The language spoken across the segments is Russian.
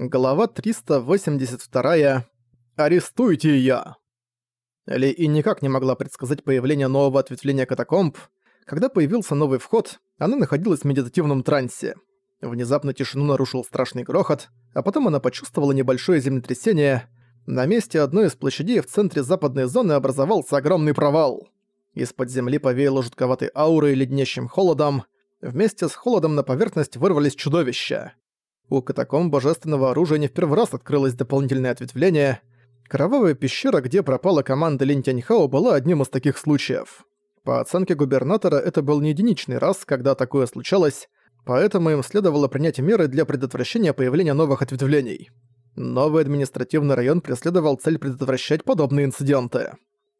Глава 382. Арестуйте её! Ли и никак не могла предсказать появление нового ответвления катакомб. Когда появился новый вход, она находилась в медитативном трансе. Внезапно тишину нарушил страшный грохот, а потом она почувствовала небольшое землетрясение. На месте одной из площадей в центре западной зоны образовался огромный провал. Из-под земли повеяло жутковатой аурой и леднящим холодом. Вместе с холодом на поверхность вырвались чудовища. У катакомб божественного оружия не в первый раз открылось дополнительное ответвление. Кровавая пещера, где пропала команда Линь Тяньхао, была одним из таких случаев. По оценке губернатора, это был не единичный раз, когда такое случалось, поэтому им следовало принять меры для предотвращения появления новых ответвлений. Новый административный район преследовал цель предотвращать подобные инциденты.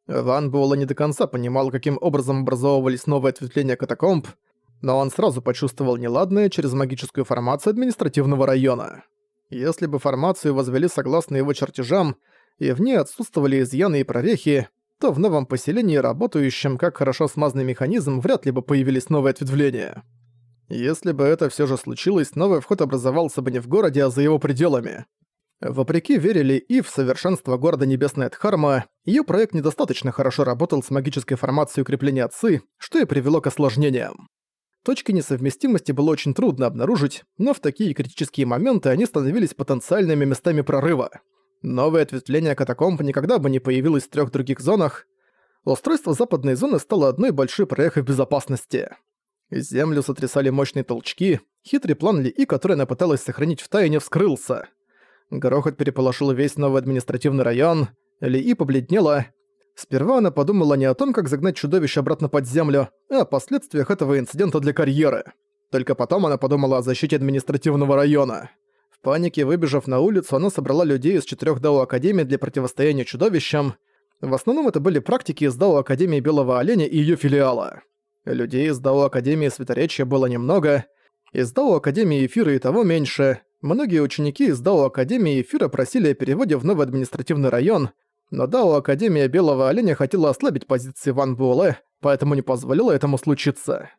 Ван Буэлла не до конца понимал, каким образом образовывались новые ответвления катакомб, но он сразу почувствовал неладное через магическую формацию административного района. Если бы формацию возвели согласно его чертежам, и в ней отсутствовали изъяны и прорехи, то в новом поселении, работающем как хорошо смазанный механизм, вряд ли бы появились новые ответвления. Если бы это все же случилось, новый вход образовался бы не в городе, а за его пределами. Вопреки верили и в совершенство города Небесная Дхарма, ее проект недостаточно хорошо работал с магической формацией укрепления отцы, что и привело к осложнениям. Точки несовместимости было очень трудно обнаружить, но в такие критические моменты они становились потенциальными местами прорыва. Новое ответвление катакомб никогда бы не появилось в трех других зонах. Устройство западной зоны стало одной большой проехой безопасности. Землю сотрясали мощные толчки, хитрый план Ли И, который она пыталась сохранить в тайне, вскрылся. Грохот переполошил весь новый административный район, Ли И побледнела, Сперва она подумала не о том, как загнать чудовище обратно под землю, а о последствиях этого инцидента для карьеры. Только потом она подумала о защите административного района. В панике, выбежав на улицу, она собрала людей из четырех Дао Академий для противостояния чудовищам. В основном это были практики из Дао Академии Белого Оленя и ее филиала. Людей из Дао Академии Светоречия было немного, из Дао Академии Эфира и того меньше. Многие ученики из Дао Академии Эфира просили о переводе в новый административный район, но Дао Академия Белого Оленя хотела ослабить позиции Ван Буэлэ, поэтому не позволила этому случиться.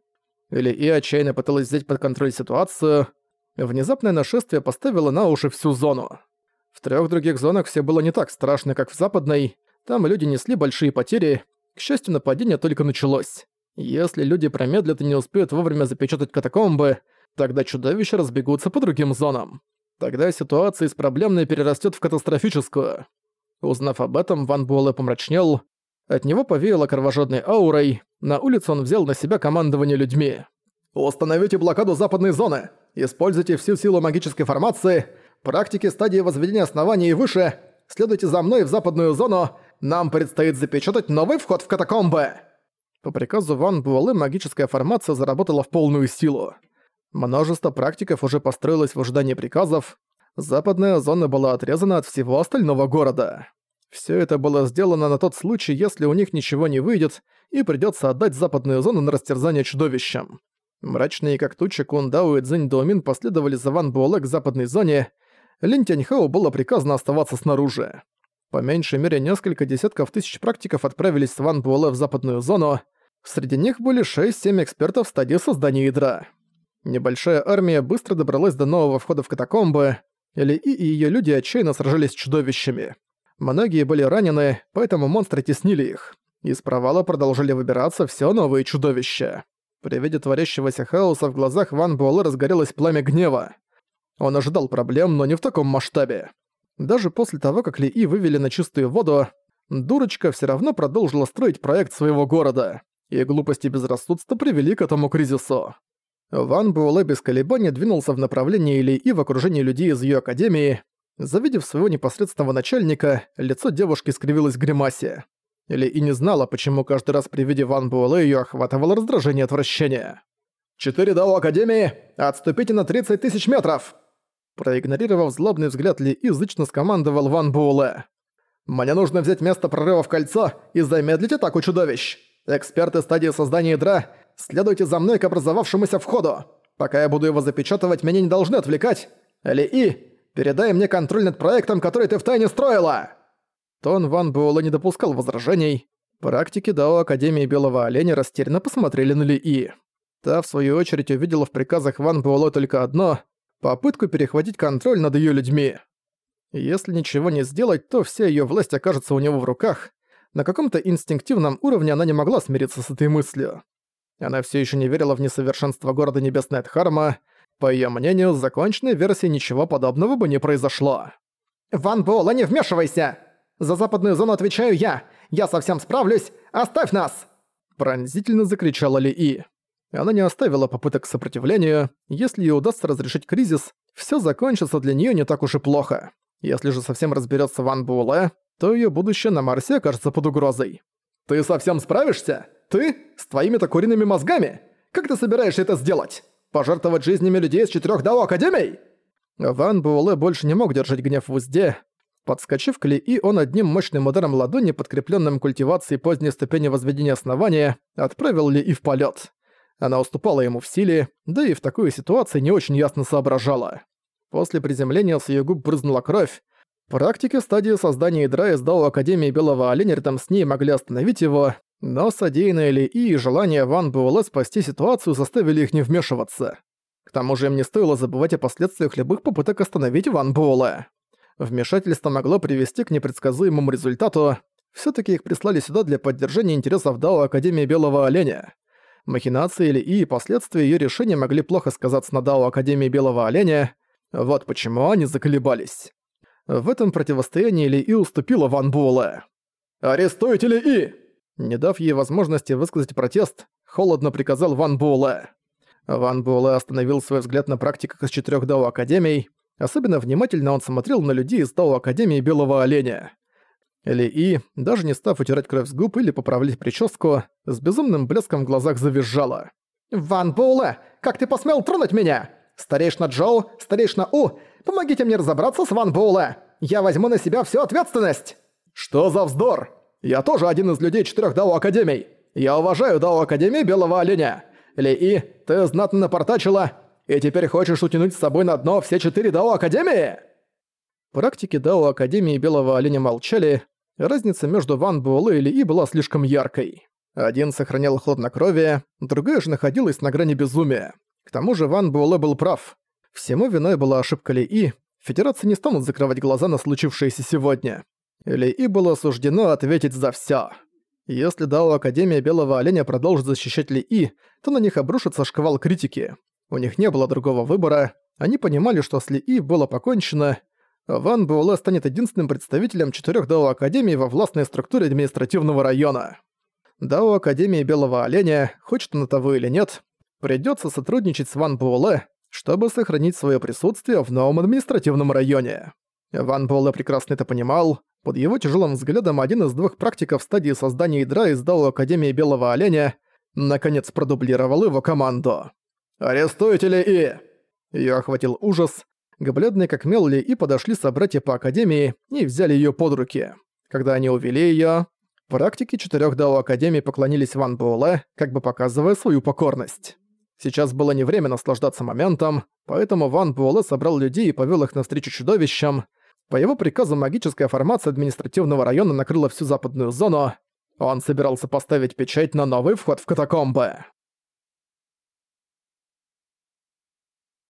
Или и отчаянно пыталась взять под контроль ситуацию. Внезапное нашествие поставило на уши всю зону. В трех других зонах все было не так страшно, как в западной. Там люди несли большие потери. К счастью, нападение только началось. Если люди промедлят и не успеют вовремя запечатать катакомбы, тогда чудовища разбегутся по другим зонам. Тогда ситуация из проблемной перерастет в катастрофическую. Узнав об этом, Ван Буэлэ помрачнел. От него повеяло кровожадной аурой. На улице он взял на себя командование людьми. «Установите блокаду западной зоны! Используйте всю силу магической формации! Практики стадии возведения оснований и выше! Следуйте за мной в западную зону! Нам предстоит запечатать новый вход в катакомбы!» По приказу Ван Буэлэ магическая формация заработала в полную силу. Множество практиков уже построилось в ожидании приказов, западная зона была отрезана от всего остального города. Все это было сделано на тот случай, если у них ничего не выйдет, и придется отдать западную зону на растерзание чудовищам. Мрачные как туча Кундао и Цзинь Доумин последовали за Ван Буэлэ к западной зоне. Лин Тяньхао было приказано оставаться снаружи. По меньшей мере несколько десятков тысяч практиков отправились с Ван Буэлэ в западную зону. Среди них были 6-7 экспертов в стадии создания ядра. Небольшая армия быстро добралась до нового входа в катакомбы. Ли И её люди отчаянно сражались с чудовищами. Многие были ранены, поэтому монстры теснили их. Из провала продолжили выбираться все новые чудовища. При виде творящегося хаоса в глазах Ван Буэлэ разгорелось пламя гнева. Он ожидал проблем, но не в таком масштабе. Даже после того, как Ли И вывели на чистую воду, дурочка все равно продолжила строить проект своего города, и глупости и безрассудство привели к этому кризису. Ван Буэлэ без колебаний двинулся в направлении Ли И в окружении людей из ее академии. Завидев своего непосредственного начальника, лицо девушки скривилось в гримасе. Ли И не знала, почему каждый раз при виде Ван Буэлэ её охватывало раздражение и отвращение. «Четыре Дао Академии! Отступите на 30 тысяч метров!» Проигнорировав злобный взгляд Ли И, зычно скомандовал Ван Буэлэ. «Мне нужно взять место прорыва в кольцо и замедлить атаку чудовищ! Эксперты стадии создания ядра Следуйте за мной к образовавшемуся входу. Пока я буду его запечатывать, меня не должны отвлекать. Ли И, передай мне контроль над проектом, который ты втайне строила!» Тон Ван Буэлла не допускал возражений. Практики Дао Академии Белого Оленя растерянно посмотрели на Ли И. Та, в свою очередь, увидела в приказах Ван Буэлла только одно попытку перехватить контроль над её людьми. Если ничего не сделать, то вся её власть окажется у него в руках. На каком-то инстинктивном уровне она не могла смириться с этой мыслью. Она всё ещё не верила в несовершенство города Небесная Дхарма. По её мнению, с законченной версией ничего подобного бы не произошло. «Ван Буэлэ, не вмешивайся! За западную зону отвечаю я! Я совсем справлюсь! Оставь нас!» Пронзительно закричала Ли И. Она не оставила попыток к сопротивлению. Если ей удастся разрешить кризис, всё закончится для неё не так уж и плохо. Если же совсем разберётся Ван Буэлэ, то её будущее на Марсе окажется под угрозой. «Ты совсем справишься? Ты? С твоими-то куриными мозгами? Как ты собираешься это сделать? Пожертвовать жизнями людей из четырёх Дао Академий?» Ван Буэлэ больше не мог держать гнев в узде. Подскочив к Ли И, он одним мощным ударом ладони, подкреплённым культивацией поздней ступени возведения основания, отправил Ли И в полёт. Она уступала ему в силе, да и в такой ситуации не очень ясно соображала. После приземления с её губ брызнула кровь. Практики стадии создания ядра из Дао Академии Белого Оленя рядом с ней могли остановить его, но содеянное Ли И желание Ван Буэлэ спасти ситуацию заставили их не вмешиваться. К тому же им не стоило забывать о последствиях любых попыток остановить Ван Буэлэ. Вмешательство могло привести к непредсказуемому результату. все таки их прислали сюда для поддержания интересов Дао Академии Белого Оленя. Махинации или и последствия ее решения могли плохо сказаться на Дао Академии Белого Оленя. Вот почему они заколебались. В этом противостоянии Ли И уступила Ван Буэлэ. «Арестуйте Ли И!» Не дав ей возможности высказать протест, холодно приказал Ван Буэлэ. Ван Буэлэ остановил свой взгляд на практиках из четырёх Дао Академий. Особенно внимательно он смотрел на людей из Дао Академии Белого Оленя. Ли И, даже не став утирать кровь с губ или поправлять прическу, с безумным блеском в глазах завизжала. «Ван Буэлэ, как ты посмел тронуть меня? Старейшина Джоу, старейшина У, помогите мне разобраться с Ван Буэлэ! Я возьму на себя всю ответственность!» «Что за вздор? Я тоже один из людей четырех Дао Академий. Я уважаю Дао Академии Белого Оленя. Ли-И, ты знатно напортачила, и теперь хочешь утянуть с собой на дно все четыре Дао Академии?» Практики Дао Академии Белого Оленя молчали, разница между Ван Буэлэ и Ли-И была слишком яркой. Один сохранял хладнокровие, другая же находилась на грани безумия. К тому же Ван Буэлэ был прав. Всему виной была ошибка Ли-И, Федерация не станут закрывать глаза на случившееся сегодня. Ли-И было суждено ответить за всё. Если Дао Академия Белого Оленя продолжит защищать Ли-И, то на них обрушится шквал критики. У них не было другого выбора, они понимали, что с Ли-И было покончено, Ван Буэлэ станет единственным представителем четырёх Дао Академий во властной структуре административного района. Дао Академии Белого Оленя, хочет он того или нет, придётся сотрудничать с Ван Буэлэ, чтобы сохранить своё присутствие в новом административном районе. Ван Буэлэ прекрасно это понимал, под его тяжелым взглядом один из двух практиков стадии создания ядра из Дао Академии Белого Оленя наконец продублировал его команду. «Арестуйте Ли И!» Её охватил ужас. К бледной как мел Ли И подошли собратья по Академии и взяли её под руки. Когда они увели её, практики четырёх Дао Академии поклонились Ван Буэлэ, как бы показывая свою покорность. Сейчас было не время наслаждаться моментом, поэтому Ван Буэлэ собрал людей и повёл их навстречу чудовищам, по его приказу магическая формация административного района накрыла всю западную зону. Он собирался поставить печать на новый вход в катакомбы.